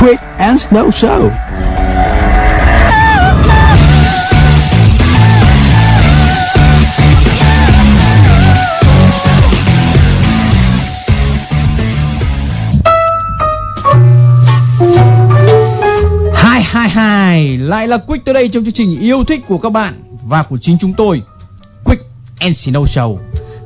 Quick and Snow Show. Hai hai hai lại là Quick tới đây trong chương trình yêu thích của các bạn và của chính chúng tôi. Quick and Snow Show.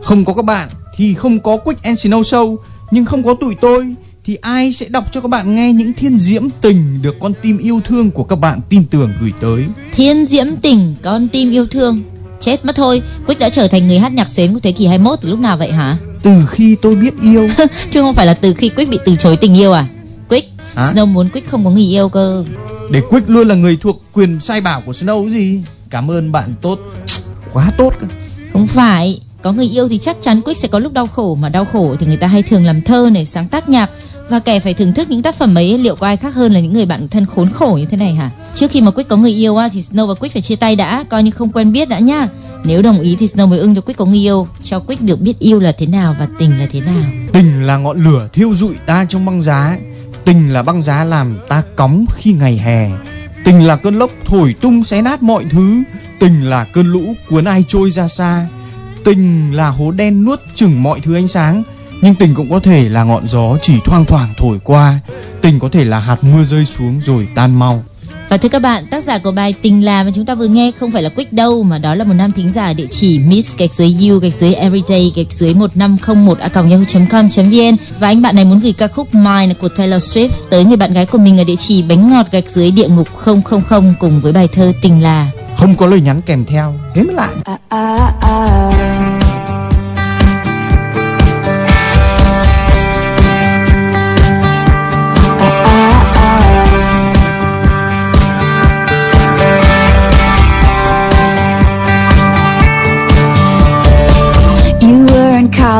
Không có các bạn thì không có Quick and Snow Show, nhưng không có tụi tôi thì ai sẽ đọc cho các bạn nghe những thiên diễm tình được con tim yêu thương của các bạn tin tưởng gửi tới. Thiên diễm tình, con tim yêu thương. Chết mất thôi, Quick đã trở thành người hát nhạc xến của thế kỷ 21 từ lúc nào vậy hả? Từ khi tôi biết yêu. Chứ không phải là từ khi Quick bị từ chối tình yêu à? Quick, Hả? Snow muốn Quick không có người yêu cơ. Để Quick luôn là người thuộc quyền sai bảo của Snow gì. Cảm ơn bạn tốt. Quá tốt cơ. Không phải, có người yêu thì chắc chắn Quick sẽ có lúc đau khổ mà đau khổ thì người ta hay thường làm thơ này, sáng tác nhạc và kẻ phải thưởng thức những tác phẩm ấy liệu có ai khác hơn là những người bạn thân khốn khổ như thế này hả? Trước khi mà Quick có người yêu á thì Snow và Quick phải chia tay đã, coi như không quen biết đã nhá. Nếu đồng ý thì Snow mới ưng cho Quick có người yêu, cho Quick được biết yêu là thế nào và tình là thế nào. Tình là ngọn lửa thiêu rụi ta trong băng giá Tình là băng giá làm ta cóng khi ngày hè Tình là cơn lốc thổi tung xé nát mọi thứ Tình là cơn lũ cuốn ai trôi ra xa Tình là hố đen nuốt chửng mọi thứ ánh sáng Nhưng tình cũng có thể là ngọn gió chỉ thoang thoảng thổi qua. Tình có thể là hạt mưa rơi xuống rồi tan mau. Và thưa các bạn, tác giả của bài Tình là mà chúng ta vừa nghe không phải là Quick đâu mà đó là một nam thính giả địa chỉ miss gạch dưới you gạch dưới everyday gạch dưới 1501 a yahoo.com.vn và anh bạn này muốn gửi ca khúc Mine của Taylor Swift tới người bạn gái của mình ở địa chỉ bánh ngọt gạch dưới địa ngục 000 cùng với bài thơ Tình là. Không có lời nhắn kèm theo. Thế mới lạ You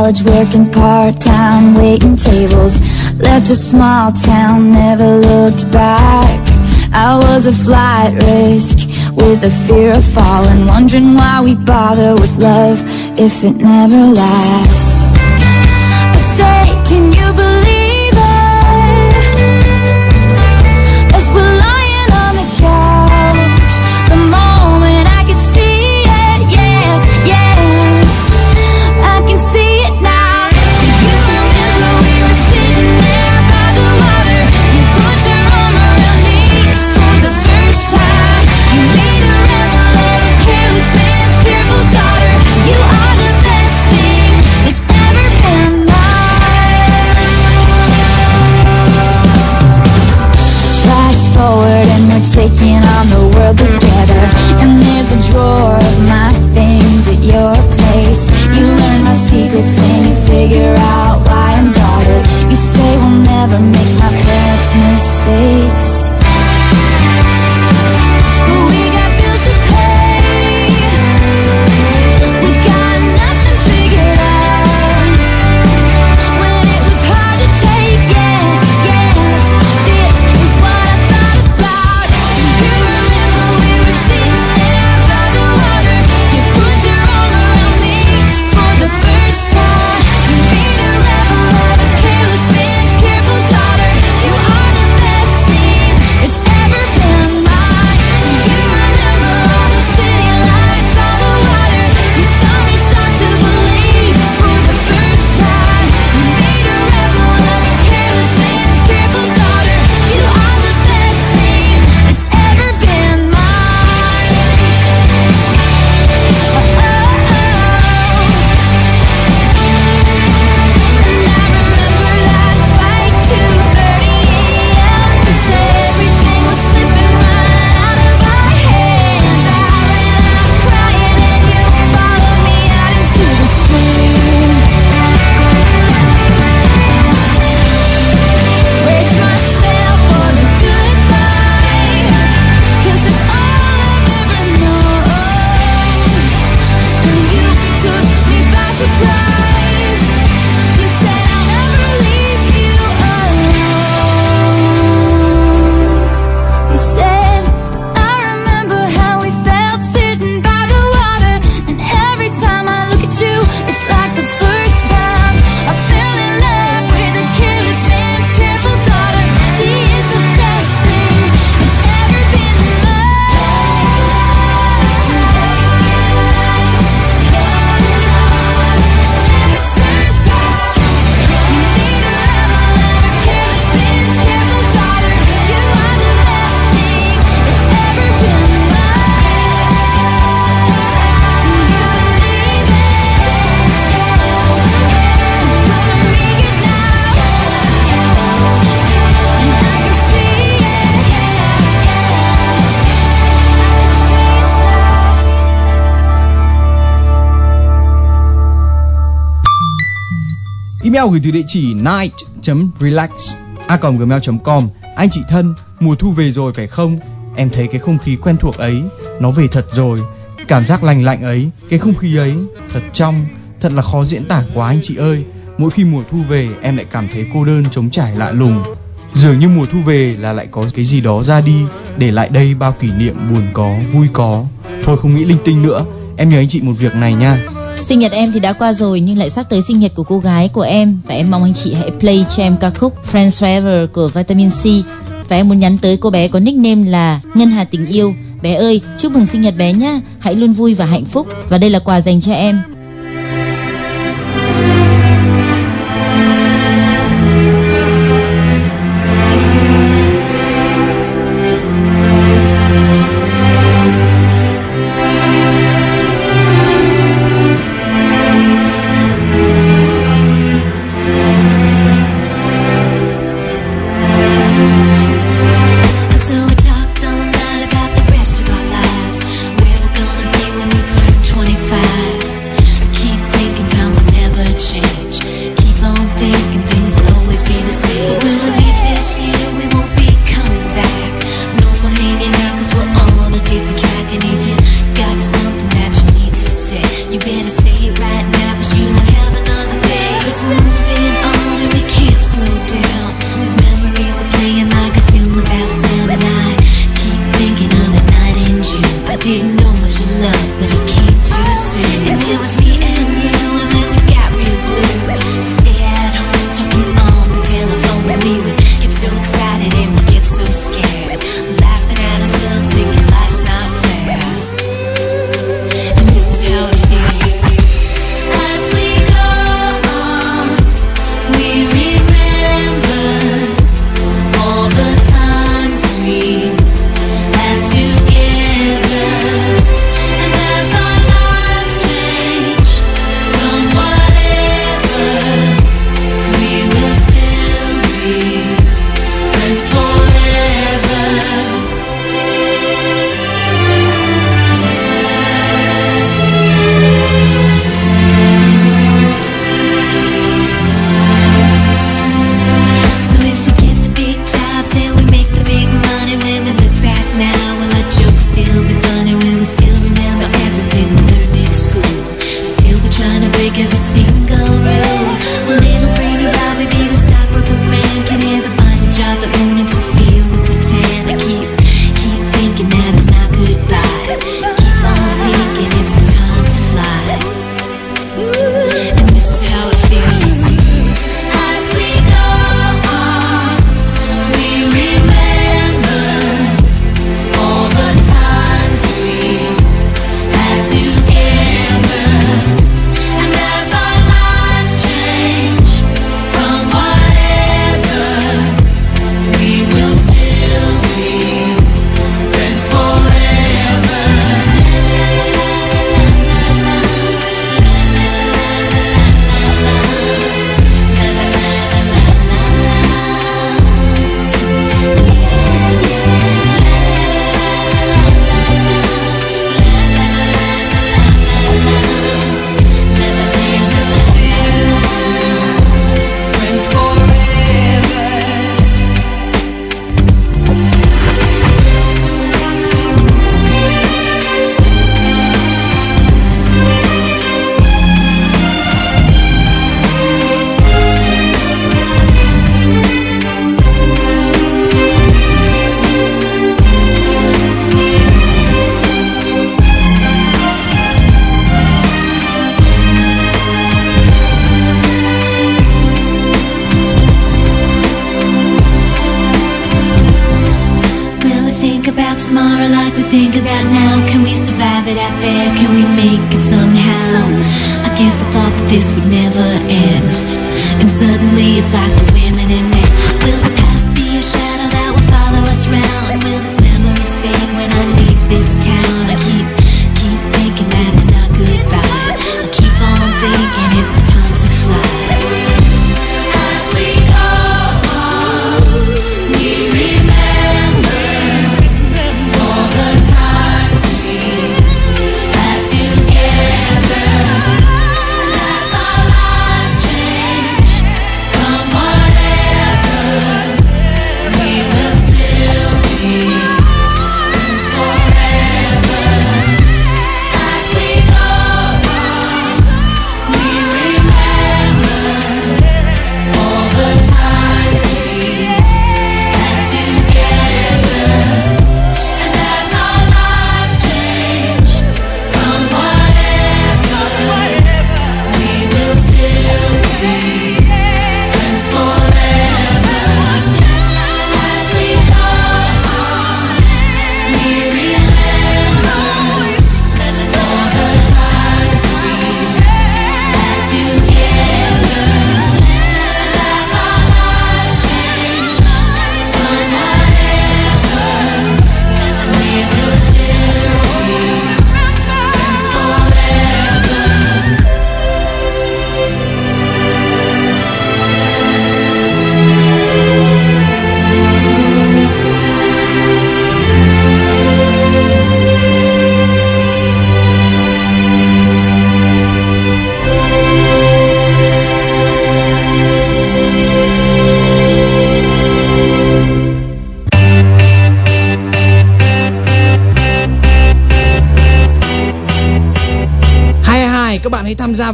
college working part-time waiting tables. Left a small town, never looked back. I was a flight risk with a fear of falling. Wondering why we bother with love if it never lasts never make từ địa chỉ night.relax a gmail.com Anh chị thân, mùa thu về rồi phải không? Em thấy cái không khí quen thuộc ấy, nó về thật rồi. Cảm giác lành lạnh ấy, cái không khí ấy, thật trong, thật là khó diễn tả quá anh chị ơi. Mỗi khi mùa thu về, em lại cảm thấy cô đơn, trống trải lạ lùng. Dường như mùa thu về là lại có cái gì đó ra đi, để lại đây bao kỷ niệm buồn có, vui có. Thôi không nghĩ linh tinh nữa, em nhờ anh chị một việc này nha Sinh nhật em thì đã qua rồi nhưng lại sắp tới sinh nhật của cô gái của em và em mong anh chị hãy play cho em ca khúc Friends Forever của Vitamin C và em muốn nhắn tới cô bé có nickname là Ngân Hà Tình Yêu. Bé ơi, chúc mừng sinh nhật bé nhá. Hãy luôn vui và hạnh phúc và đây là quà dành cho em.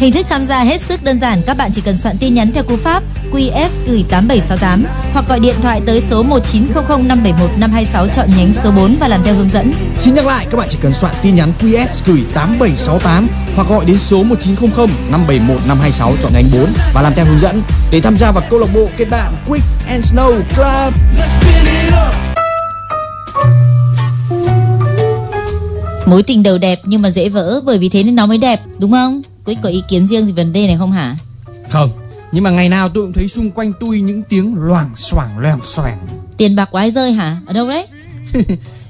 Hình thức tham gia hết sức đơn giản, các bạn chỉ cần soạn tin nhắn theo cú pháp QS gửi 8768 hoặc gọi điện thoại tới số 1900 571 526 chọn nhánh số 4 và làm theo hướng dẫn. Xin nhắc lại, các bạn chỉ cần soạn tin nhắn QS gửi 8768 hoặc gọi đến số 1900 571 526 chọn nhánh 4 và làm theo hướng dẫn để tham gia vào câu lạc bộ kết bạn Quick and Snow Club. Mối tình đầu đẹp nhưng mà dễ vỡ bởi vì thế nên nó mới đẹp, đúng không? Quick có ý kiến riêng gì vấn đề này không hả? Không, nhưng mà ngày nào tôi cũng thấy xung quanh tôi những tiếng loảng xoảng loảng xoảng. Tiền bạc quái rơi hả? Ở đâu đấy?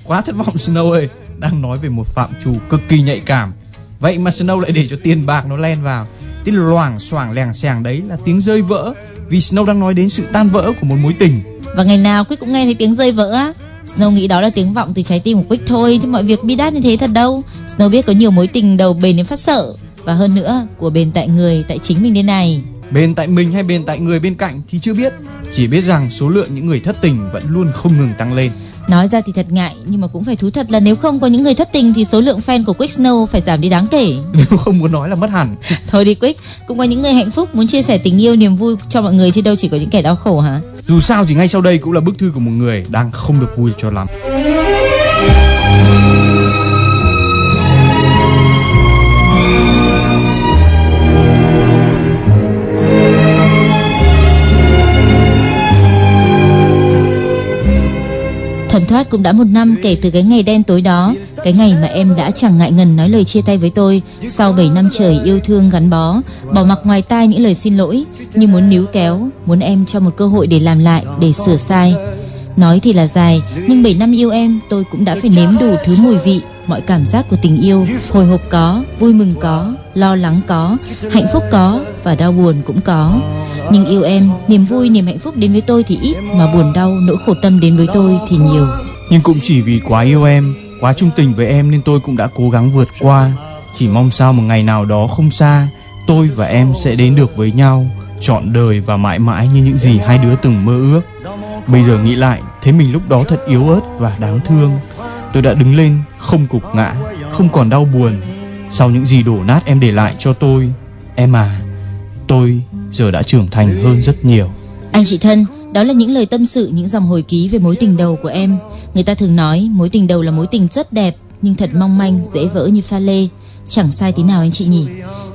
Quá thất vọng Snow ơi, đang nói về một phạm trù cực kỳ nhạy cảm. Vậy mà Snow lại để cho tiền bạc nó len vào. Tiếng loảng xoảng lèng xèng đấy là tiếng rơi vỡ vì Snow đang nói đến sự tan vỡ của một mối tình. Và ngày nào Quick cũng nghe thấy tiếng rơi vỡ á. Snow nghĩ đó là tiếng vọng từ trái tim của Quick thôi chứ mọi việc bi đát như thế thật đâu. Snow biết có nhiều mối tình đầu bền đến phát sợ và hơn nữa của bền tại người tại chính mình đây này. Bền tại mình hay bền tại người bên cạnh thì chưa biết. Chỉ biết rằng số lượng những người thất tình vẫn luôn không ngừng tăng lên. Nói ra thì thật ngại nhưng mà cũng phải thú thật là nếu không có những người thất tình thì số lượng fan của Quick Snow phải giảm đi đáng kể. Nếu không muốn nói là mất hẳn. Thôi đi Quick, cũng có những người hạnh phúc muốn chia sẻ tình yêu niềm vui cho mọi người chứ đâu chỉ có những kẻ đau khổ hả? Dù sao thì ngay sau đây cũng là bức thư của một người đang không được vui cho lắm. Thẩm thoát cũng đã một năm kể từ cái ngày đen tối đó. Cái ngày mà em đã chẳng ngại ngần nói lời chia tay với tôi. Sau 7 năm trời yêu thương gắn bó, Bỏ mặc ngoài tai những lời xin lỗi, Như muốn níu kéo, Muốn em cho một cơ hội để làm lại, Để sửa sai. Nói thì là dài, Nhưng 7 năm yêu em, tôi cũng đã phải nếm đủ thứ mùi vị. Mọi cảm giác của tình yêu Hồi hộp có, vui mừng có Lo lắng có, hạnh phúc có Và đau buồn cũng có Nhưng yêu em, niềm vui, niềm hạnh phúc đến với tôi thì ít Mà buồn đau, nỗi khổ tâm đến với tôi thì nhiều Nhưng cũng chỉ vì quá yêu em, quá trung tình với em nên tôi cũng đã cố gắng vượt qua. Chỉ mong sao một ngày nào đó không xa, tôi và em sẽ đến được với nhau, trọn đời và mãi mãi như những gì hai đứa từng mơ ước. Bây giờ nghĩ lại, thấy mình lúc đó thật yếu ớt và đáng thương. Tôi đã đứng lên, không cục ngã, không còn đau buồn. Sau những gì đổ nát em để lại cho tôi, em à, tôi giờ đã trưởng thành hơn rất nhiều. Anh chị thân, đó là những lời tâm sự, những dòng hồi ký về mối tình đầu của em. Người ta thường nói mối tình đầu là mối tình rất đẹp, nhưng thật mong manh, dễ vỡ như pha lê. Chẳng sai tí nào anh chị nhỉ.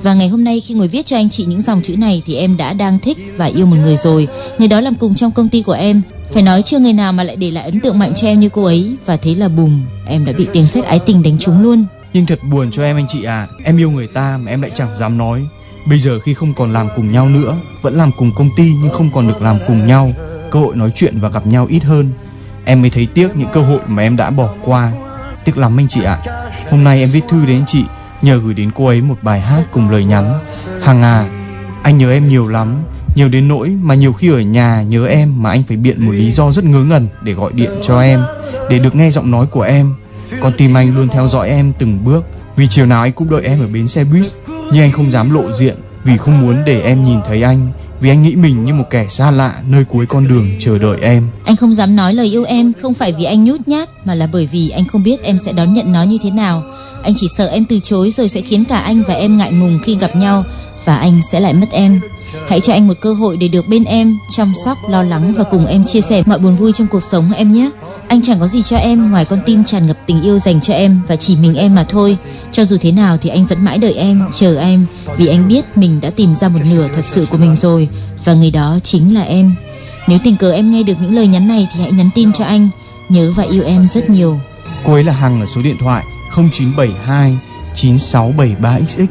Và ngày hôm nay khi ngồi viết cho anh chị những dòng chữ này thì em đã đang thích và yêu một người rồi. Người đó làm cùng trong công ty của em. Phải nói chưa người nào mà lại để lại ấn tượng mạnh cho em như cô ấy. Và thế là bùm, em đã bị tiếng sét ái tình đánh trúng luôn. Nhưng thật buồn cho em anh chị à Em yêu người ta mà em lại chẳng dám nói. Bây giờ khi không còn làm cùng nhau nữa Vẫn làm cùng công ty nhưng không còn được làm cùng nhau Cơ hội nói chuyện và gặp nhau ít hơn. Em mới thấy tiếc những cơ hội mà em đã bỏ qua. Tiếc lắm anh chị ạ. Hôm nay em viết thư đến chị Nhờ gửi đến cô ấy một bài hát cùng lời nhắn. Hằng à Anh nhớ em nhiều lắm. Nhiều đến nỗi mà nhiều khi ở nhà nhớ em Mà anh phải biện một lý do rất ngớ ngẩn Để gọi điện cho em, Để được nghe giọng nói của em Con tim anh luôn theo dõi em từng bước Vì chiều nào anh cũng đợi em ở bến xe buýt, Nhưng anh không dám lộ diện Vì không muốn để em nhìn thấy anh Vì anh nghĩ mình như một kẻ xa lạ Nơi cuối con đường chờ đợi em Anh không dám nói lời yêu em, không phải vì anh nhút nhát, mà là bởi vì anh không biết em sẽ đón nhận nó như thế nào. Anh chỉ sợ em từ chối rồi sẽ khiến cả anh và em ngại ngùng khi gặp nhau, và anh sẽ lại mất em. Hãy cho anh một cơ hội để được bên em, chăm sóc, lo lắng và cùng em chia sẻ mọi buồn vui trong cuộc sống em nhé. Anh chẳng có gì cho em ngoài con tim tràn ngập tình yêu dành cho em và chỉ mình em mà thôi. Cho dù thế nào thì anh vẫn mãi đợi em, chờ em vì anh biết mình đã tìm ra một nửa thật sự của mình rồi và người đó chính là em. Nếu tình cờ em nghe được những lời nhắn này thì hãy nhắn tin cho anh. Nhớ và yêu em rất nhiều. Cô ấy là Hằng ở số điện thoại 0972 9673XX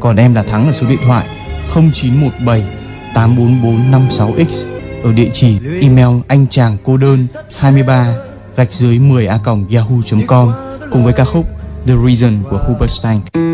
Còn em là Thắng ở số điện thoại 0917 84456X Ở địa chỉ email anh chàng cô đơn 23 gạch dưới 10 a yahoo.com cùng với ca khúc The Reason của Hoobastank. Not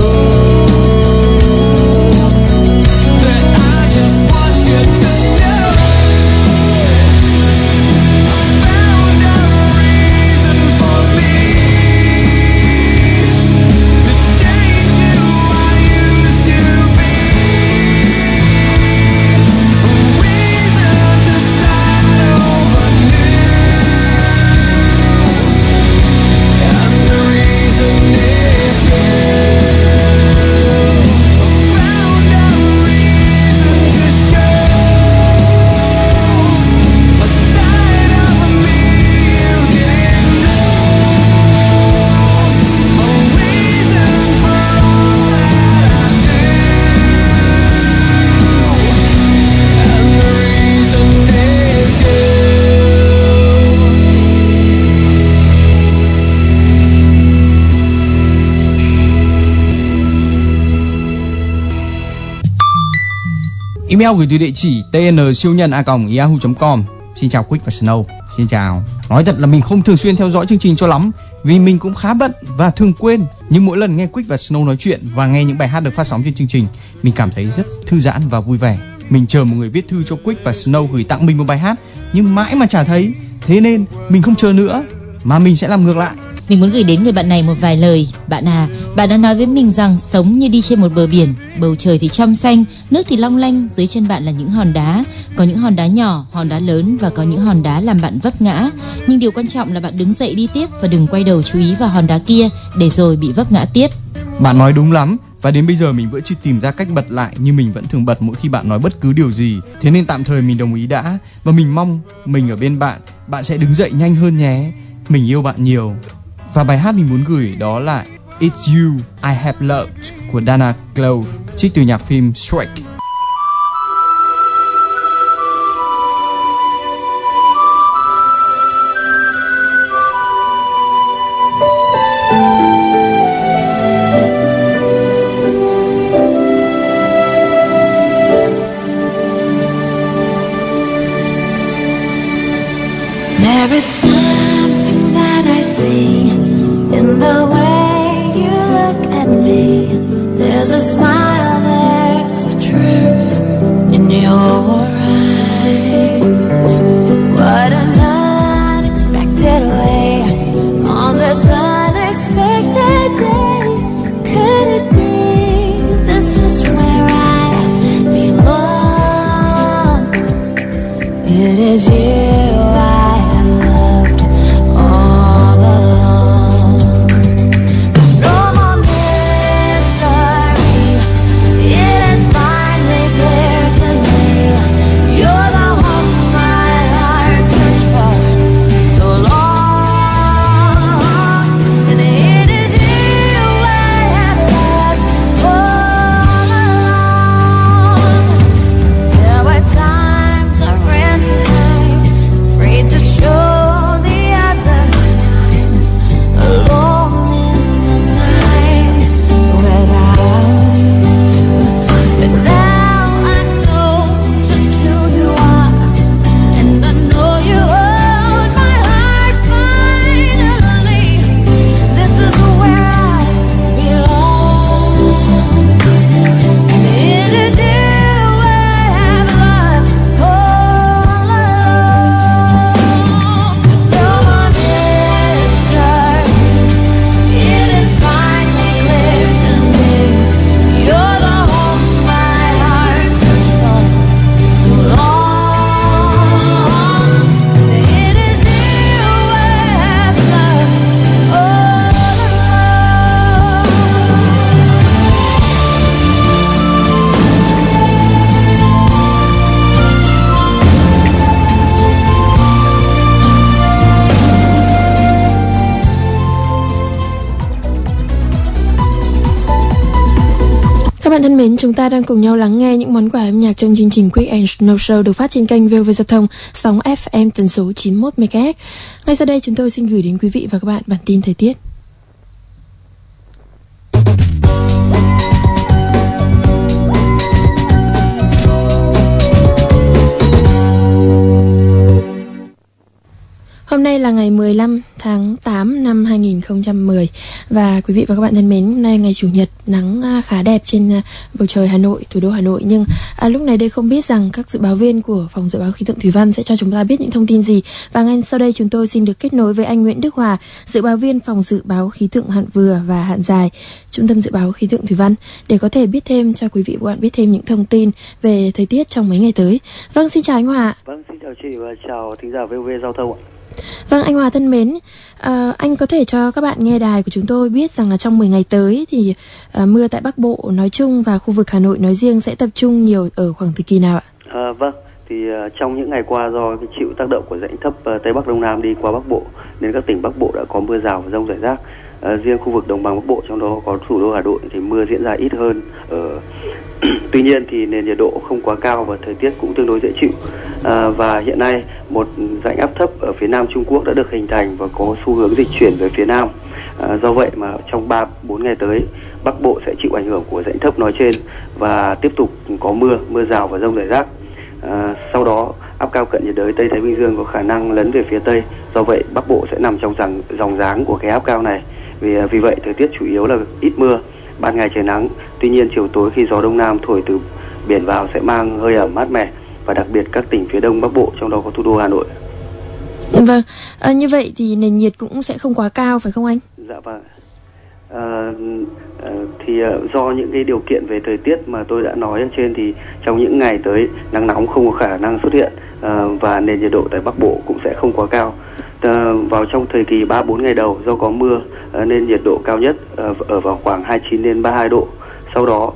Email gửi từ địa chỉ tn siêu nhân a yahoo.com. Xin chào Quick và Snow. Xin chào. Nói thật là mình không thường xuyên theo dõi chương trình cho lắm vì mình cũng khá bận và thường quên. Nhưng mỗi lần nghe Quick và Snow nói chuyện và nghe những bài hát được phát sóng trên chương trình, mình cảm thấy rất thư giãn và vui vẻ. Mình chờ một người viết thư cho Quick và Snow gửi tặng mình một bài hát nhưng mãi mà chả thấy. Thế nên mình không chờ nữa mà mình sẽ làm ngược lại. Mình muốn gửi đến người bạn này một vài lời. Bạn à, bạn đã nói với mình rằng sống như đi trên một bờ biển, bầu trời thì trong xanh, nước thì long lanh, dưới chân bạn là những hòn đá, có những hòn đá nhỏ, hòn đá lớn và có những hòn đá làm bạn vấp ngã. Nhưng điều quan trọng là bạn đứng dậy đi tiếp và đừng quay đầu chú ý vào hòn đá kia để rồi bị vấp ngã tiếp. Bạn nói đúng lắm và đến bây giờ mình vẫn chưa tìm ra cách bật lại như mình vẫn thường bật mỗi khi bạn nói bất cứ điều gì. Thế nên tạm thời mình đồng ý đã và mình mong mình ở bên bạn, bạn sẽ đứng dậy nhanh hơn nhé. Mình yêu bạn nhiều. Và bài hát mình muốn gửi đó là It's You, I Have Loved của Dana Clove, trích từ nhạc phim Shrek. Chúng ta đang cùng nhau lắng nghe những món quà âm nhạc trong chương trình Quick and Snow Show được phát trên kênh VOV Giao thông, sóng FM tần số 91 MHz. Ngay sau đây chúng tôi xin gửi đến quý vị và các bạn bản tin thời tiết. Hôm nay là ngày 15 tháng 8 năm 2010 và quý vị và các bạn thân mến, hôm nay ngày chủ nhật nắng à, khá đẹp trên à, bầu trời Hà Nội, thủ đô Hà Nội nhưng à, lúc này đây không biết rằng các dự báo viên của phòng dự báo khí tượng thủy văn sẽ cho chúng ta biết những thông tin gì và ngay sau đây chúng tôi xin được kết nối với anh Nguyễn Đức Hòa, dự báo viên phòng dự báo khí tượng hạn vừa và hạn dài, Trung tâm dự báo khí tượng thủy văn để có thể biết thêm cho quý vị và các bạn biết thêm những thông tin về thời tiết trong mấy ngày tới. Vâng, xin chào anh Hòa. Vâng, xin chào chị và chào thính giả VOV Giao thông ạ. Vâng anh Hòa thân mến, ờ, anh có thể cho các bạn nghe đài của chúng tôi biết rằng là trong 10 ngày tới thì ờ, mưa tại Bắc Bộ nói chung và khu vực Hà Nội nói riêng sẽ tập trung nhiều ở khoảng thời kỳ nào ạ? À, vâng, thì uh, trong những ngày qua do cái chịu tác động của rãnh thấp uh, Tây Bắc Đông Nam đi qua Bắc Bộ nên các tỉnh Bắc Bộ đã có mưa rào và rông rải rác. uh, riêng khu vực đồng bằng Bắc Bộ trong đó có thủ đô Hà Nội thì mưa diễn ra ít hơn. Ở tuy nhiên thì nền nhiệt độ không quá cao và thời tiết cũng tương đối dễ chịu. À, và hiện nay một rãnh áp thấp ở phía Nam Trung Quốc đã được hình thành và có xu hướng dịch chuyển về phía Nam. À, do vậy mà trong 3 4 ngày tới Bắc Bộ sẽ chịu ảnh hưởng của rãnh thấp nói trên và tiếp tục có mưa, mưa rào và rông rải rác. À, sau đó áp cao cận nhiệt đới Tây Thái Bình Dương có khả năng lấn về phía Tây. Do vậy Bắc Bộ sẽ nằm trong dòng dòng dáng của cái áp cao này. Vì à, vì vậy thời tiết chủ yếu là ít mưa, ban ngày trời nắng. Tuy nhiên chiều tối khi gió đông nam thổi từ biển vào sẽ mang hơi ẩm mát mẻ và đặc biệt các tỉnh phía đông Bắc Bộ trong đó có thủ đô Hà Nội. Vâng, ờ, như vậy thì nền nhiệt cũng sẽ không quá cao phải không anh? Dạ vâng. À, thì do những cái điều kiện về thời tiết mà tôi đã nói ở trên thì trong những ngày tới nắng nóng không có khả năng xuất hiện ờ, và nền nhiệt độ tại Bắc Bộ cũng sẽ không quá cao. Ờ, vào trong thời kỳ 3 4 ngày đầu do có mưa ờ, nên nhiệt độ cao nhất ờ, ở vào khoảng 29 đến 32 độ. Sau đó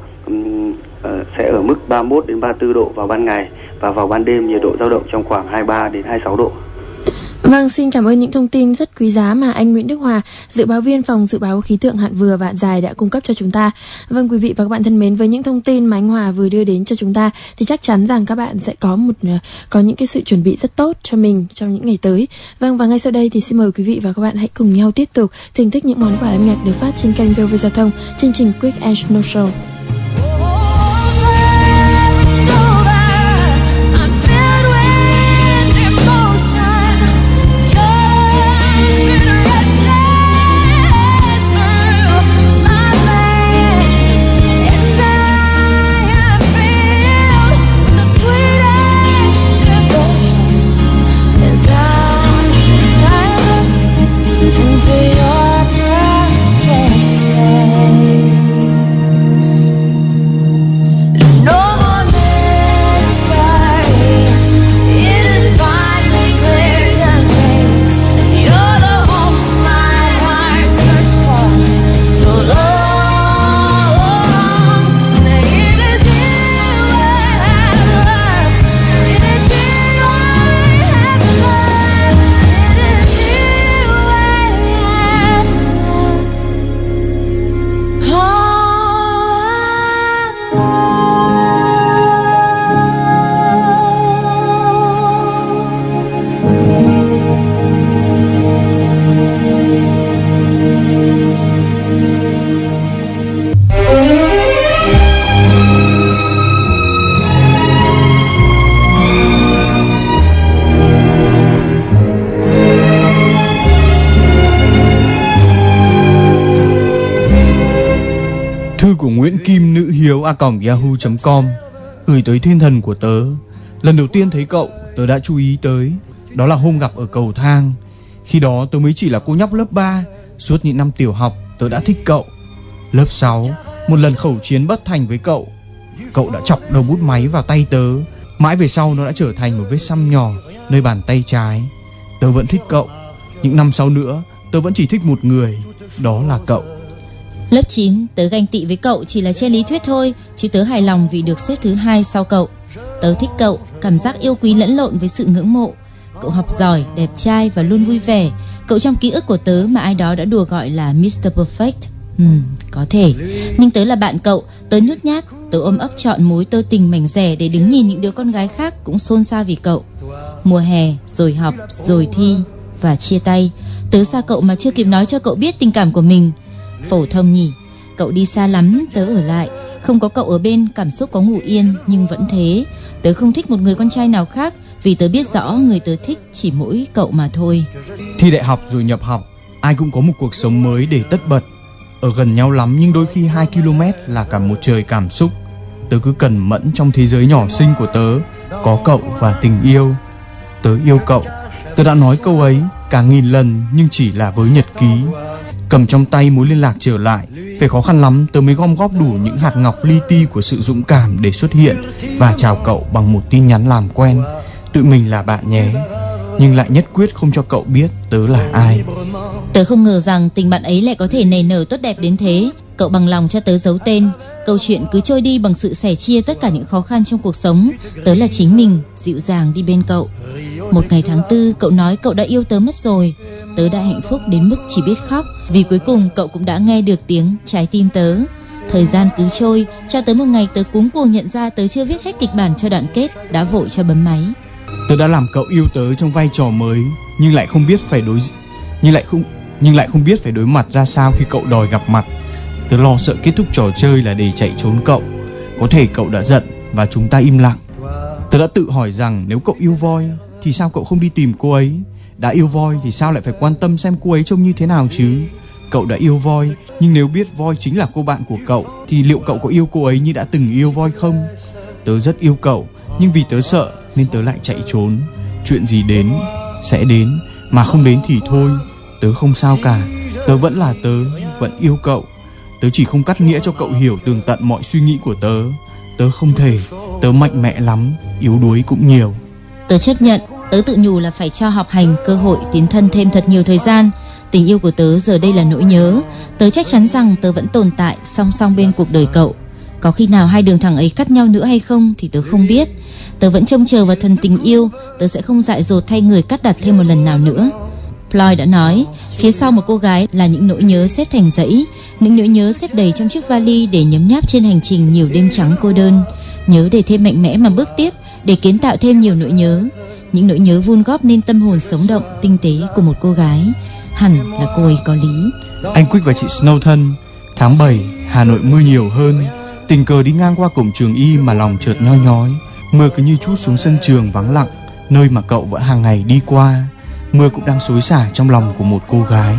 sẽ ở mức 31 đến 34 độ vào ban ngày và vào ban đêm nhiệt độ dao động trong khoảng 23 đến 26 độ. Vâng, xin cảm ơn những thông tin rất quý giá mà anh Nguyễn Đức Hòa, dự báo viên phòng dự báo khí tượng hạn vừa và hạn dài đã cung cấp cho chúng ta. Vâng, quý vị và các bạn thân mến, với những thông tin mà anh Hòa vừa đưa đến cho chúng ta thì chắc chắn rằng các bạn sẽ có một ờ, có những cái sự chuẩn bị rất tốt cho mình trong những ngày tới. Vâng, và ngay sau đây thì xin mời quý vị và các bạn hãy cùng nhau tiếp tục thưởng thức những món quà âm nhạc được phát trên kênh VOV Giao thông, chương trình Quick and Snow Show. A yahoo.com gửi tới thiên thần của tớ. Lần đầu tiên thấy cậu, tớ đã chú ý tới. Đó là hôm gặp ở cầu thang. Khi đó tớ mới chỉ là cô nhóc lớp 3. Suốt những năm tiểu học, tớ đã thích cậu. Lớp 6, một lần khẩu chiến bất thành với cậu. Cậu đã chọc đầu bút máy vào tay tớ. Mãi về sau nó đã trở thành một vết xăm nhỏ nơi bàn tay trái. Tớ vẫn thích cậu. Những năm sau nữa, tớ vẫn chỉ thích một người. Đó là cậu. Lớp 9, tớ ganh tị với cậu chỉ là trên lý thuyết thôi, chứ tớ hài lòng vì được xếp thứ hai sau cậu. Tớ thích cậu, cảm giác yêu quý lẫn lộn với sự ngưỡng mộ. Cậu học giỏi, đẹp trai và luôn vui vẻ. Cậu trong ký ức của tớ mà ai đó đã đùa gọi là Mr. Perfect. Ừ, có thể. Nhưng tớ là bạn cậu, tớ nhút nhát, tớ ôm ấp chọn mối tơ tình mảnh rẻ để đứng nhìn những đứa con gái khác cũng xôn xao vì cậu. Mùa hè, rồi học, rồi thi và chia tay. Tớ xa cậu mà chưa kịp nói cho cậu biết tình cảm của mình. Phổ thông nhỉ, cậu đi xa lắm, tớ ở lại. Không có cậu ở bên, cảm xúc có ngủ yên nhưng vẫn thế. Tớ không thích một người con trai nào khác Vì tớ biết rõ người tớ thích chỉ mỗi cậu mà thôi Thi đại học rồi nhập học, ai cũng có một cuộc sống mới để tất bật. Ở gần nhau lắm nhưng đôi khi 2 km là cả một trời cảm xúc. Tớ cứ cần mẫn trong thế giới nhỏ xinh của tớ, có cậu và tình yêu. Tớ yêu cậu. Tớ đã nói câu ấy cả nghìn lần nhưng chỉ là với nhật ký. Cầm trong tay mối liên lạc trở lại, phải khó khăn lắm tớ mới gom góp đủ những hạt ngọc li ti của sự dũng cảm để xuất hiện và chào cậu bằng một tin nhắn làm quen. Tụi mình là bạn nhé. Nhưng lại nhất quyết không cho cậu biết tớ là ai. Tớ không ngờ rằng tình bạn ấy lại có thể nảy nở tốt đẹp đến thế. Cậu bằng lòng cho tớ giấu tên. Câu chuyện cứ trôi đi bằng sự sẻ chia tất cả những khó khăn trong cuộc sống. Tớ là chính mình, dịu dàng đi bên cậu. Một ngày tháng tư, cậu nói cậu đã yêu tớ mất rồi. Tớ đã hạnh phúc đến mức chỉ biết khóc. Vì cuối cùng cậu cũng đã nghe được tiếng trái tim tớ. Thời gian cứ trôi, cho tới một ngày tớ cuống cuồng nhận ra tớ chưa viết hết kịch bản cho đoạn kết, đã vội cho bấm máy. Tớ đã làm cậu yêu tớ trong vai trò mới nhưng lại không biết phải đối nhưng lại không nhưng lại không biết phải đối mặt ra sao khi cậu đòi gặp mặt. Tớ lo sợ kết thúc trò chơi là để chạy trốn cậu. Có thể cậu đã giận và chúng ta im lặng. Tớ đã tự hỏi rằng nếu cậu yêu voi thì sao cậu không đi tìm cô ấy? Đã yêu voi thì sao lại phải quan tâm xem cô ấy trông như thế nào chứ? Cậu đã yêu voi nhưng nếu biết voi chính là cô bạn của cậu thì liệu cậu có yêu cô ấy như đã từng yêu voi không? Tớ rất yêu cậu nhưng vì tớ sợ nên tớ lại chạy trốn. Chuyện gì đến sẽ đến mà không đến thì thôi. Tớ không sao cả. Tớ vẫn là tớ, vẫn yêu cậu. Tớ chỉ không cắt nghĩa cho cậu hiểu tường tận mọi suy nghĩ của tớ. Tớ không thể. Tớ mạnh mẽ lắm, yếu đuối cũng nhiều. Tớ chấp nhận, tớ tự nhủ là phải cho học hành cơ hội tiến thân thêm thật nhiều thời gian. Tình yêu của tớ giờ đây là nỗi nhớ. Tớ chắc chắn rằng tớ vẫn tồn tại song song bên cuộc đời cậu. Có khi nào hai đường thẳng ấy cắt nhau nữa hay không thì tớ không biết. Tớ vẫn trông chờ vào thần tình yêu, tớ sẽ không dại dột thay người cắt đặt thêm một lần nào nữa. Floyd đã nói, phía sau một cô gái là những nỗi nhớ xếp thành dãy, những nỗi nhớ xếp đầy trong chiếc vali để nhấm nháp trên hành trình nhiều đêm trắng cô đơn. Nhớ để thêm mạnh mẽ mà bước tiếp, để kiến tạo thêm nhiều nỗi nhớ. Những nỗi nhớ vun góp nên tâm hồn sống động, tinh tế của một cô gái. Hẳn là cô ấy có lý. Anh Quick và chị Snow thân. Tháng 7, Hà Nội mưa nhiều hơn. Tình cờ đi ngang qua cổng trường y mà lòng chợt nhoi nhói. Mưa cứ như chút xuống sân trường vắng lặng, nơi mà cậu vẫn hàng ngày đi qua. Mưa cũng đang xối xả trong lòng của một cô gái.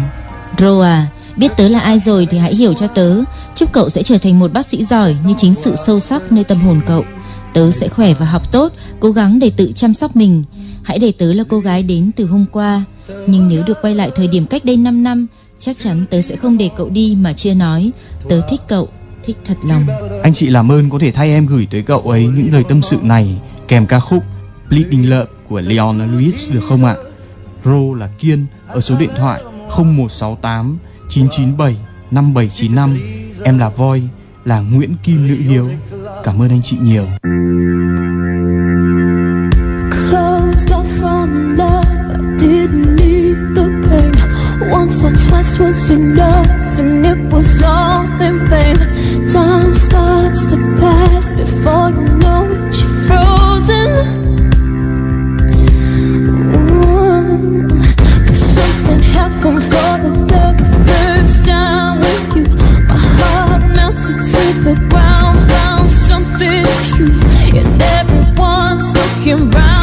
Ro à, biết tớ là ai rồi thì hãy hiểu cho tớ. Chúc cậu sẽ trở thành một bác sĩ giỏi như chính sự sâu sắc nơi tâm hồn cậu. Tớ sẽ khỏe và học tốt, cố gắng để tự chăm sóc mình. Hãy để tớ là cô gái đến từ hôm qua. Nhưng nếu được quay lại thời điểm cách đây 5 năm, chắc chắn tớ sẽ không để cậu đi mà chưa nói. Tớ thích cậu, thích thật lòng. Anh chị làm ơn có thể thay em gửi tới cậu ấy những lời tâm sự này kèm ca khúc Bleeding Love của Leon Lewis được không ạ? Ro là Kiên ở số điện thoại 0168 997 5795. Em là Voi, là Nguyễn Kim Nữ Hiếu. Cảm ơn anh chị nhiều. Once or twice was enough, and it was all in vain. Time starts to pass before you know it, you're frozen. Ooh. But something happened for the can run.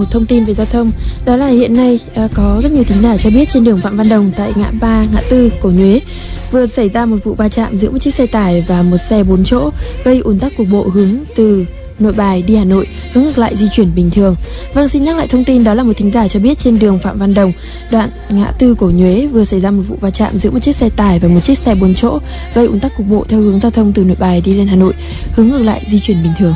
Một thông tin về giao thông. Đó là hiện nay à, có rất nhiều thính giả cho biết trên đường Phạm Văn Đồng tại ngã ba, ngã tư, cổ Nhuế vừa xảy ra một vụ va chạm giữa một chiếc xe tải và một xe 4 chỗ gây ùn tắc cục bộ hướng từ Nội Bài đi Hà Nội hướng ngược lại di chuyển bình thường. Vâng xin nhắc lại thông tin đó là một thính giả cho biết trên đường Phạm Văn Đồng đoạn ngã tư cổ Nhuế vừa xảy ra một vụ va chạm giữa một chiếc xe tải và một chiếc xe 4 chỗ gây ùn tắc cục bộ theo hướng giao thông từ Nội Bài đi lên Hà Nội hướng ngược lại di chuyển bình thường.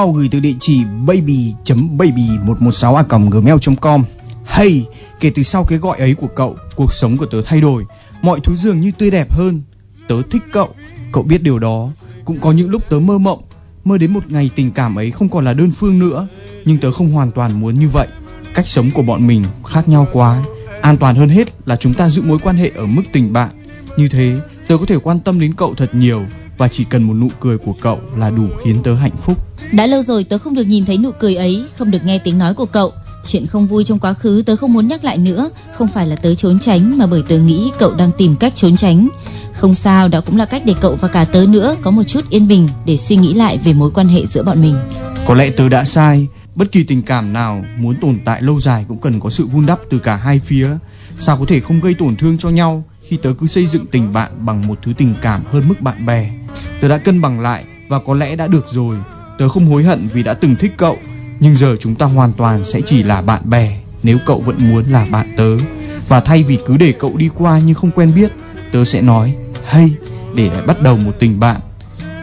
Email gửi từ địa chỉ baby.baby116a.gmail.com Hey, kể từ sau cái gọi ấy của cậu, cuộc sống của tớ thay đổi. Mọi thứ dường như tươi đẹp hơn. Tớ thích cậu, cậu biết điều đó. Cũng có những lúc tớ mơ mộng, mơ đến một ngày tình cảm ấy không còn là đơn phương nữa. Nhưng tớ không hoàn toàn muốn như vậy. Cách sống của bọn mình khác nhau quá. An toàn hơn hết là chúng ta giữ mối quan hệ ở mức tình bạn. Như thế, tớ có thể quan tâm đến cậu thật nhiều và chỉ cần một nụ cười của cậu là đủ khiến tớ hạnh phúc. Đã lâu rồi tớ không được nhìn thấy nụ cười ấy, không được nghe tiếng nói của cậu. Chuyện không vui trong quá khứ tớ không muốn nhắc lại nữa, không phải là tớ trốn tránh mà bởi tớ nghĩ cậu đang tìm cách trốn tránh. Không sao, đó cũng là cách để cậu và cả tớ nữa có một chút yên bình để suy nghĩ lại về mối quan hệ giữa bọn mình. Có lẽ tớ đã sai, bất kỳ tình cảm nào muốn tồn tại lâu dài cũng cần có sự vun đắp từ cả hai phía. Sao có thể không gây tổn thương cho nhau khi tớ cứ xây dựng tình bạn bằng một thứ tình cảm hơn mức bạn bè. Tớ đã cân bằng lại và có lẽ đã được rồi. Tớ không hối hận vì đã từng thích cậu, nhưng giờ chúng ta hoàn toàn sẽ chỉ là bạn bè nếu cậu vẫn muốn là bạn tớ. Và thay vì cứ để cậu đi qua nhưng không quen biết, tớ sẽ nói hay để lại bắt đầu một tình bạn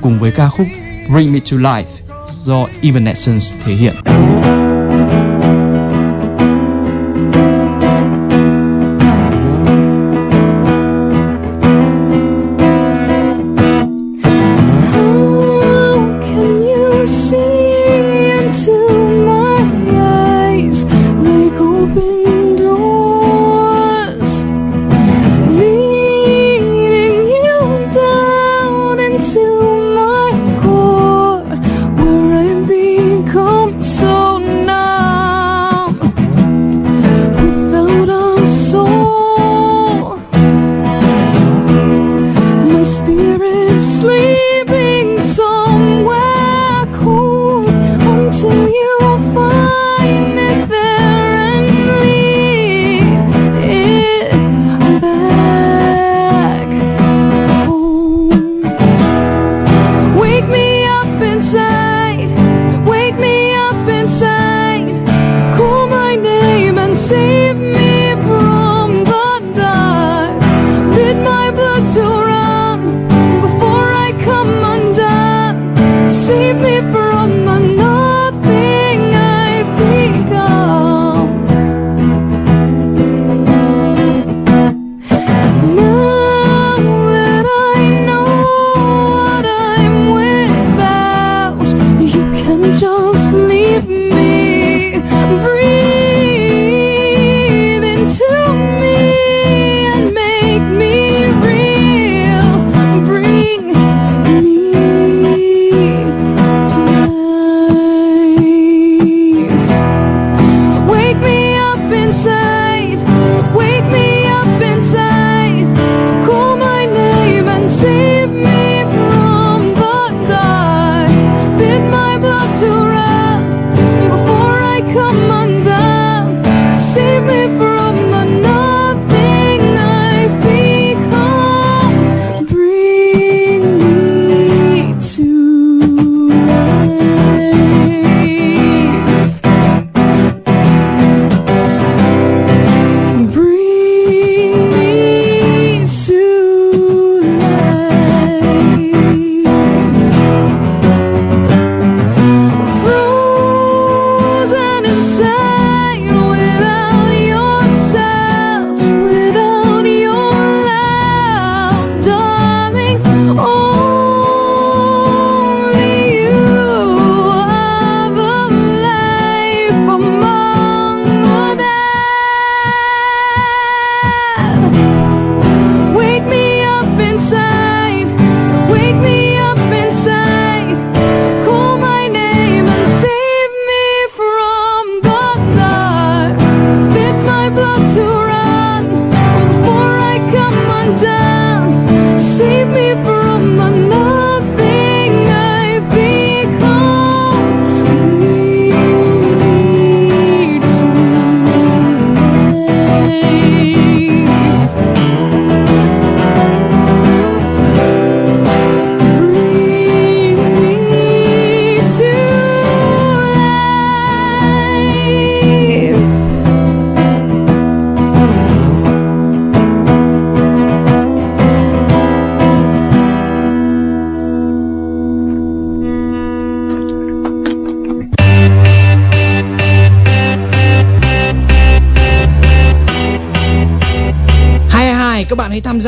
cùng với ca khúc Bring Me to Life do Evanescence thể hiện.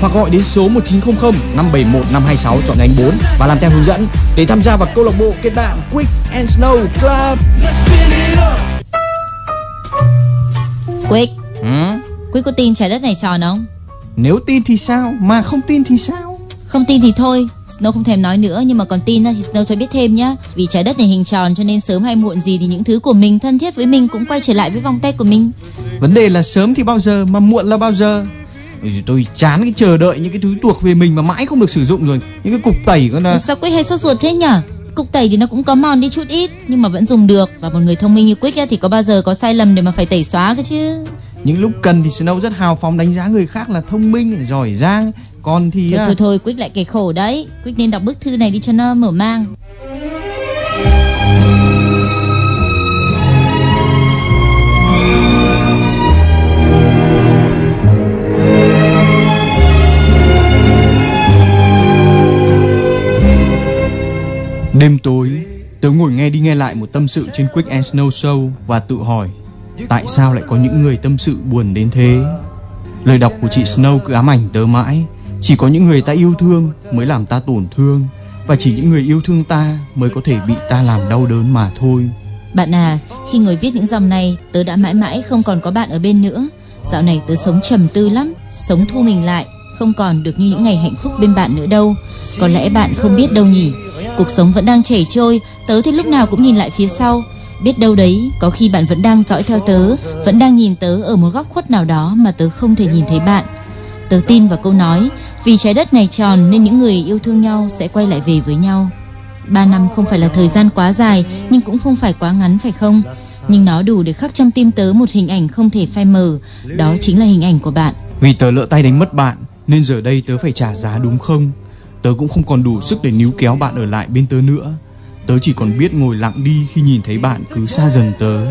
hoặc gọi đến số 1900 571 526 chọn nhánh 4 và làm theo hướng dẫn để tham gia vào câu lạc bộ kết bạn Quick and Snow Club. Quick, Ừ? Quick có tin trái đất này tròn không? Nếu tin thì sao, mà không tin thì sao? Không tin thì thôi, Snow không thèm nói nữa nhưng mà còn tin thì Snow cho biết thêm nhá. Vì trái đất này hình tròn cho nên sớm hay muộn gì thì những thứ của mình thân thiết với mình cũng quay trở lại với vòng tay của mình. Vấn đề là sớm thì bao giờ mà muộn là bao giờ? Tôi chán cái chờ đợi những cái thứ thuộc về mình mà mãi không được sử dụng rồi. Những cái cục tẩy con là Sao Quick hay sốt ruột thế nhở? Cục tẩy thì nó cũng có mòn đi chút ít nhưng mà vẫn dùng được và một người thông minh như Quick á thì có bao giờ có sai lầm để mà phải tẩy xóa cơ chứ. những lúc cần thì Snow rất hào phóng đánh giá người khác là thông minh, giỏi giang. Còn thì Thôi à, thôi thôi Quick lại kể khổ đấy. Quick nên đọc bức thư này đi cho nó mở mang. Đêm tối, tớ ngồi nghe đi nghe lại một tâm sự trên Quick and Snow Show và tự hỏi tại sao lại có những người tâm sự buồn đến thế. Lời đọc của chị Snow cứ ám ảnh tớ mãi. Chỉ có những người ta yêu thương mới làm ta tổn thương và chỉ những người yêu thương ta mới có thể bị ta làm đau đớn mà thôi. Bạn à, khi ngồi viết những dòng này, tớ đã mãi mãi không còn có bạn ở bên nữa. Dạo này tớ sống trầm tư lắm, sống thu mình lại, không còn được như những ngày hạnh phúc bên bạn nữa đâu. Có lẽ bạn không biết đâu nhỉ. Cuộc sống vẫn đang chảy trôi, tớ thì lúc nào cũng nhìn lại phía sau. Biết đâu đấy, có khi bạn vẫn đang dõi theo tớ, vẫn đang nhìn tớ ở một góc khuất nào đó mà tớ không thể nhìn thấy bạn. Tớ tin vào câu nói, vì trái đất này tròn nên những người yêu thương nhau sẽ quay lại về với nhau. Ba năm không phải là thời gian quá dài nhưng cũng không phải quá ngắn phải không? Nhưng nó đủ để khắc trong tim tớ một hình ảnh không thể phai mờ, đó chính là hình ảnh của bạn. Vì tớ lỡ tay đánh mất bạn nên giờ đây tớ phải trả giá đúng không? Tớ cũng không còn đủ sức để níu kéo bạn ở lại bên tớ nữa. Tớ chỉ còn biết ngồi lặng đi khi nhìn thấy bạn cứ xa dần tớ.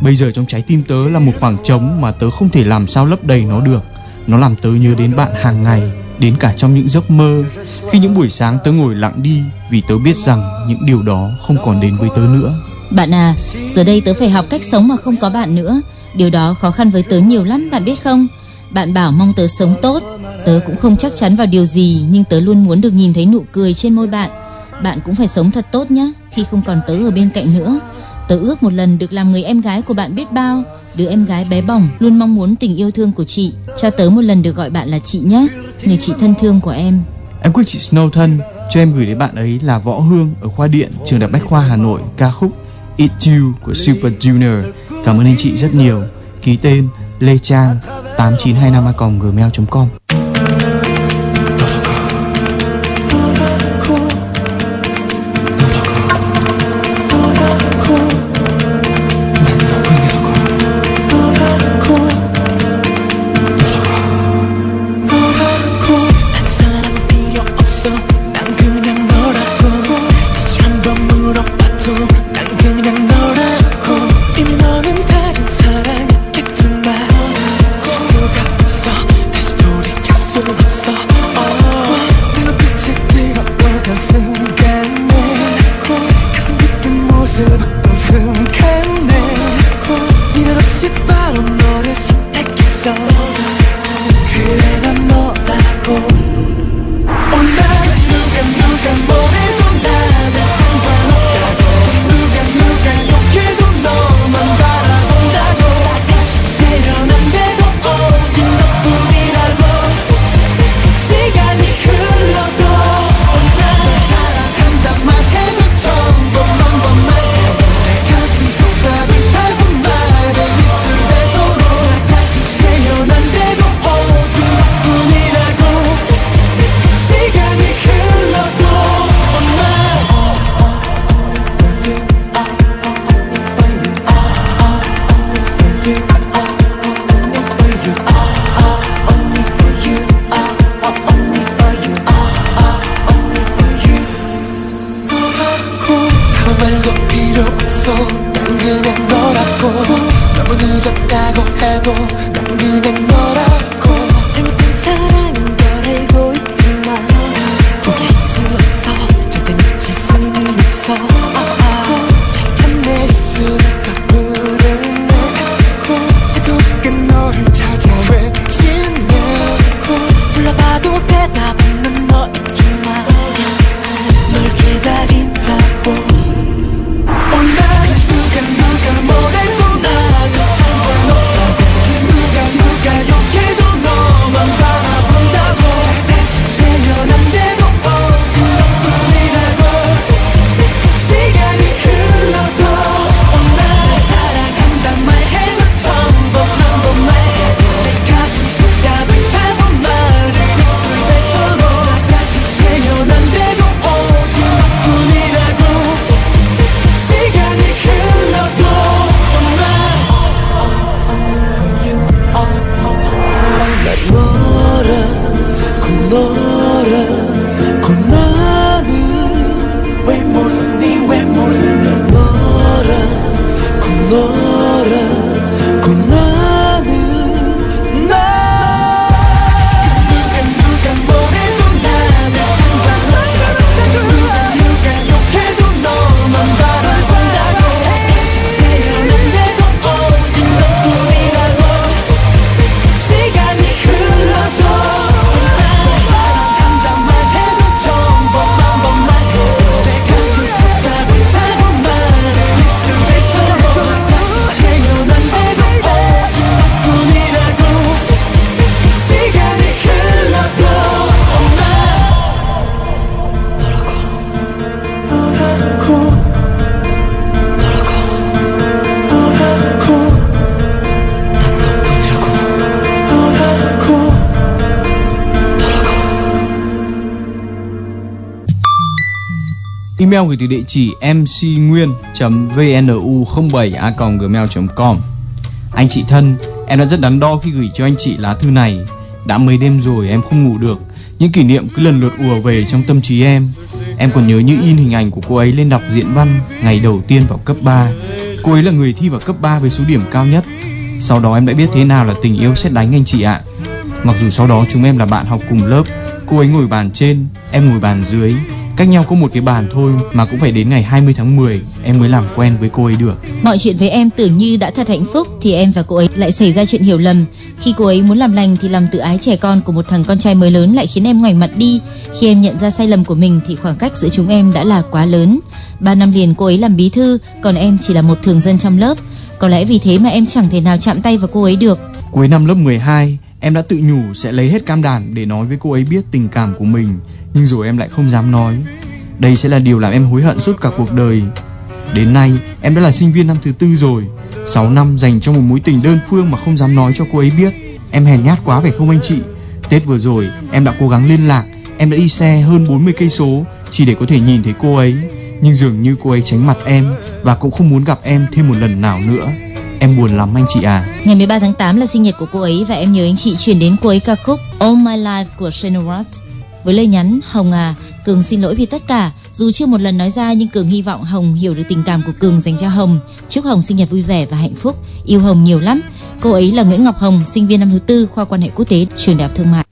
Bây giờ trong trái tim tớ là một khoảng trống mà tớ không thể làm sao lấp đầy nó được. Nó làm tớ nhớ đến bạn hàng ngày, đến cả trong những giấc mơ. Khi những buổi sáng tớ ngồi lặng đi vì tớ biết rằng những điều đó không còn đến với tớ nữa. Bạn à, giờ đây tớ phải học cách sống mà không có bạn nữa. Điều đó khó khăn với tớ nhiều lắm, bạn biết không? Bạn bảo mong tớ sống tốt, tớ cũng không chắc chắn vào điều gì, nhưng tớ luôn muốn được nhìn thấy nụ cười trên môi bạn. Bạn cũng phải sống thật tốt nhé, khi không còn tớ ở bên cạnh nữa. Tớ ước một lần được làm người em gái của bạn biết bao, đứa em gái bé bỏng luôn mong muốn tình yêu thương của chị. Cho tớ một lần được gọi bạn là chị nhé, người chị thân thương của em. Em quyết chị Snow thân, cho em gửi đến bạn ấy là Võ Hương ở khoa điện trường Đại Bách Khoa Hà Nội ca khúc It's You của Super Junior. Cảm ơn anh chị rất nhiều. Ký tên Lê Trang 8925 gmail.com 爱过。Email gửi từ địa chỉ mcnguyen.vnu07a.gmail.com Anh chị thân, em đã rất đắn đo khi gửi cho anh chị lá thư này. Đã mấy đêm rồi em không ngủ được. Những kỷ niệm cứ lần lượt ùa về trong tâm trí em. Em còn nhớ như in hình ảnh của cô ấy lên đọc diễn văn ngày đầu tiên vào cấp 3. Cô ấy là người thi vào cấp 3 với số điểm cao nhất. Sau đó em đã biết thế nào là tình yêu xét đánh anh chị ạ. Mặc dù sau đó chúng em là bạn học cùng lớp, cô ấy ngồi bàn trên, em ngồi bàn dưới, cách nhau có một cái bàn thôi mà cũng phải đến ngày 20 tháng 10 em mới làm quen với cô ấy được. Mọi chuyện với em tưởng như đã thật hạnh phúc thì em và cô ấy lại xảy ra chuyện hiểu lầm. Khi cô ấy muốn làm lành thì lòng tự ái trẻ con của một thằng con trai mới lớn lại khiến em ngoảnh mặt đi. Khi em nhận ra sai lầm của mình thì khoảng cách giữa chúng em đã là quá lớn. Ba năm liền cô ấy làm bí thư, còn em chỉ là một thường dân trong lớp. Có lẽ vì thế mà em chẳng thể nào chạm tay vào cô ấy được. Cuối năm lớp 12, em đã tự nhủ sẽ lấy hết cam đảm để nói với cô ấy biết tình cảm của mình, nhưng rồi em lại không dám nói. Đây sẽ là điều làm em hối hận suốt cả cuộc đời. Đến nay, em đã là sinh viên năm thứ tư rồi. 6 năm dành cho một mối tình đơn phương mà không dám nói cho cô ấy biết. Em hèn nhát quá phải không anh chị? Tết vừa rồi, em đã cố gắng liên lạc, em đã đi xe hơn 40 cây số chỉ để có thể nhìn thấy cô ấy. Nhưng dường như cô ấy tránh mặt em và cũng không muốn gặp em thêm một lần nào nữa. Em buồn lắm anh chị à. Ngày 13 tháng 8 là sinh nhật của cô ấy và em nhớ anh chị chuyển đến cô ấy ca khúc All My Life của Shane Roth với lời nhắn Hồng à, Cường xin lỗi vì tất cả. Dù chưa một lần nói ra nhưng Cường hy vọng Hồng hiểu được tình cảm của Cường dành cho Hồng. Chúc Hồng sinh nhật vui vẻ và hạnh phúc. Yêu Hồng nhiều lắm. Cô ấy là Nguyễn Ngọc Hồng, sinh viên năm thứ tư khoa quan hệ quốc tế trường đại học thương mại.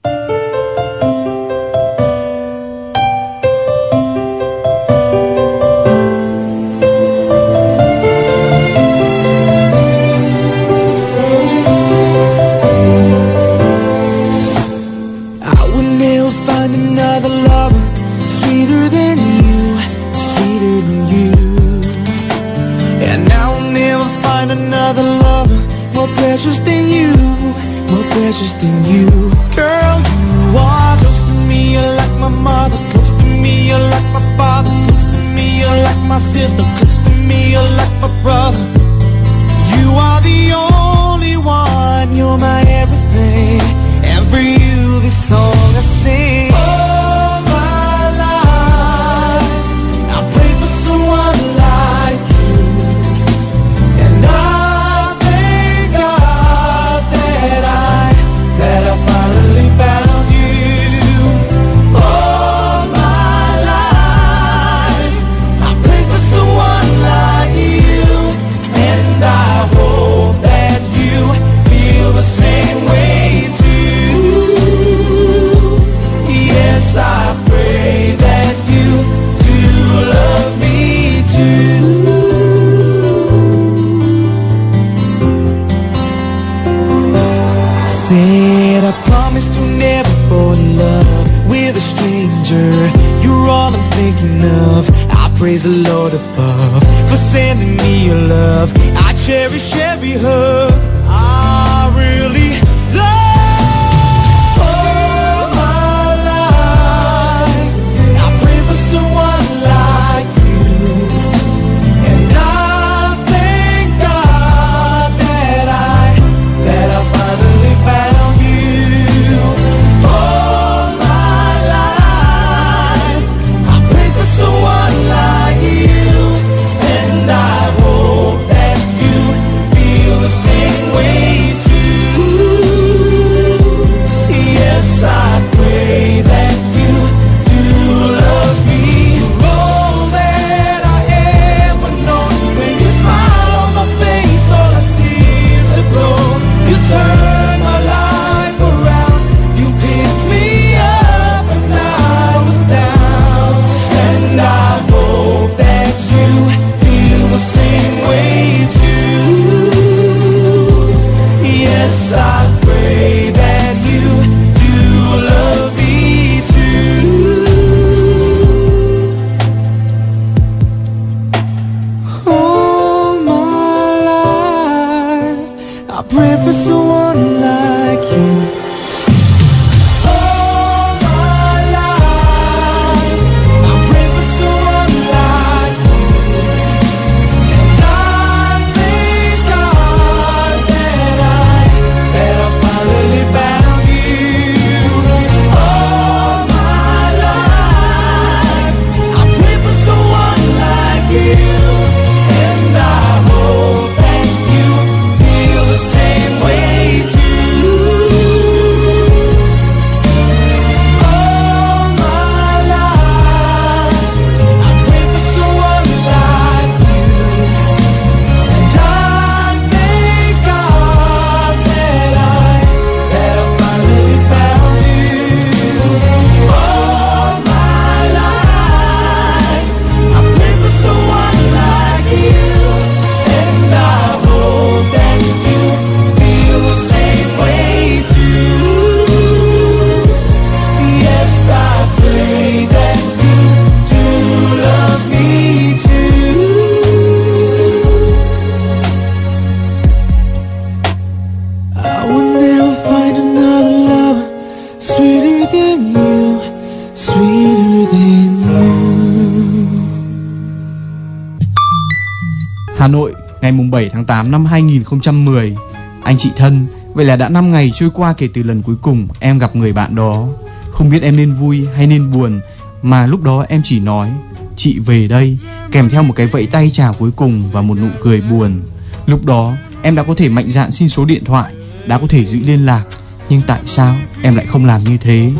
8 năm 2010. Anh chị thân, vậy là đã 5 ngày trôi qua kể từ lần cuối cùng em gặp người bạn đó. Không biết em nên vui hay nên buồn, mà lúc đó em chỉ nói chị về đây kèm theo một cái vẫy tay chào cuối cùng và một nụ cười buồn. Lúc đó em đã có thể mạnh dạn xin số điện thoại, đã có thể giữ liên lạc, nhưng tại sao em lại không làm như thế?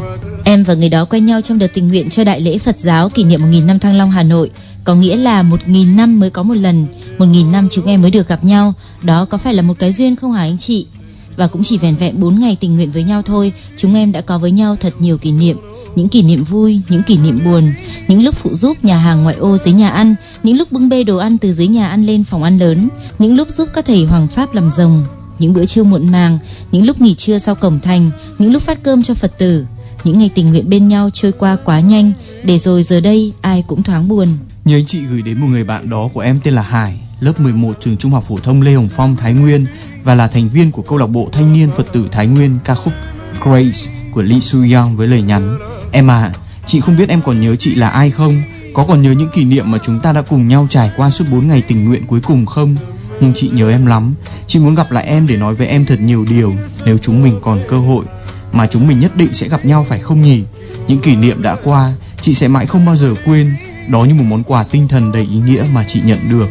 Em và người đó quen nhau trong đợt tình nguyện cho Đại lễ Phật giáo kỷ niệm 1.000 năm Thăng Long Hà Nội. Có nghĩa là 1.000 năm mới có một lần, 1.000 năm chúng em mới được gặp nhau. Đó có phải là một cái duyên không hả anh chị? Và cũng chỉ vẻn vẹn 4 ngày tình nguyện với nhau thôi, chúng em đã có với nhau thật nhiều kỷ niệm. Những kỷ niệm vui, những kỷ niệm buồn, những lúc phụ giúp nhà hàng ngoại ô dưới nhà ăn, những lúc bưng bê đồ ăn từ dưới nhà ăn lên phòng ăn lớn, những lúc giúp các thầy Hoàng Pháp làm rồng, những bữa trưa muộn màng, những lúc nghỉ trưa sau cổng thành, những lúc phát cơm cho Phật tử. Những ngày tình nguyện bên nhau trôi qua quá nhanh, để rồi giờ đây ai cũng thoáng buồn. Như anh chị gửi đến một người bạn đó của em tên là Hải, lớp 11 trường Trung học phổ thông Lê Hồng Phong Thái Nguyên và là thành viên của câu lạc bộ thanh niên Phật tử Thái Nguyên ca khúc Grace của Lee Soo Young với lời nhắn: Em à, chị không biết em còn nhớ chị là ai không? Có còn nhớ những kỷ niệm mà chúng ta đã cùng nhau trải qua suốt 4 ngày tình nguyện cuối cùng không? Nhưng chị nhớ em lắm, chị muốn gặp lại em để nói với em thật nhiều điều nếu chúng mình còn cơ hội mà chúng mình nhất định sẽ gặp nhau phải không nhỉ? Những kỷ niệm đã qua, chị sẽ mãi không bao giờ quên. Đó như một món quà tinh thần đầy ý nghĩa mà chị nhận được.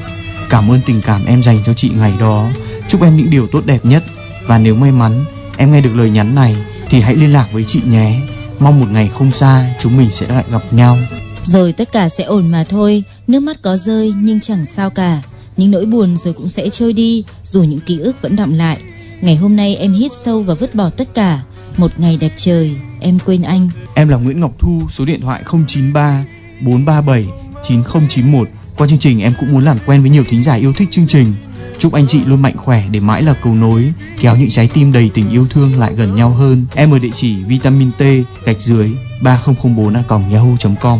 Cảm ơn tình cảm em dành cho chị ngày đó. Chúc em những điều tốt đẹp nhất. Và nếu may mắn em nghe được lời nhắn này thì hãy liên lạc với chị nhé. Mong một ngày không xa chúng mình sẽ lại gặp nhau. Rồi tất cả sẽ ổn mà thôi, nước mắt có rơi nhưng chẳng sao cả. Những nỗi buồn rồi cũng sẽ trôi đi, dù những ký ức vẫn đọng lại. Ngày hôm nay em hít sâu và vứt bỏ tất cả. Một ngày đẹp trời, em quên anh. Em là Nguyễn Ngọc Thu, số điện thoại 093 437 9091. Qua chương trình em cũng muốn làm quen với nhiều thính giả yêu thích chương trình. Chúc anh chị luôn mạnh khỏe để mãi là cầu nối, kéo những trái tim đầy tình yêu thương lại gần nhau hơn. Em ở địa chỉ vitamin T gạch dưới 3004 a yahoo.com.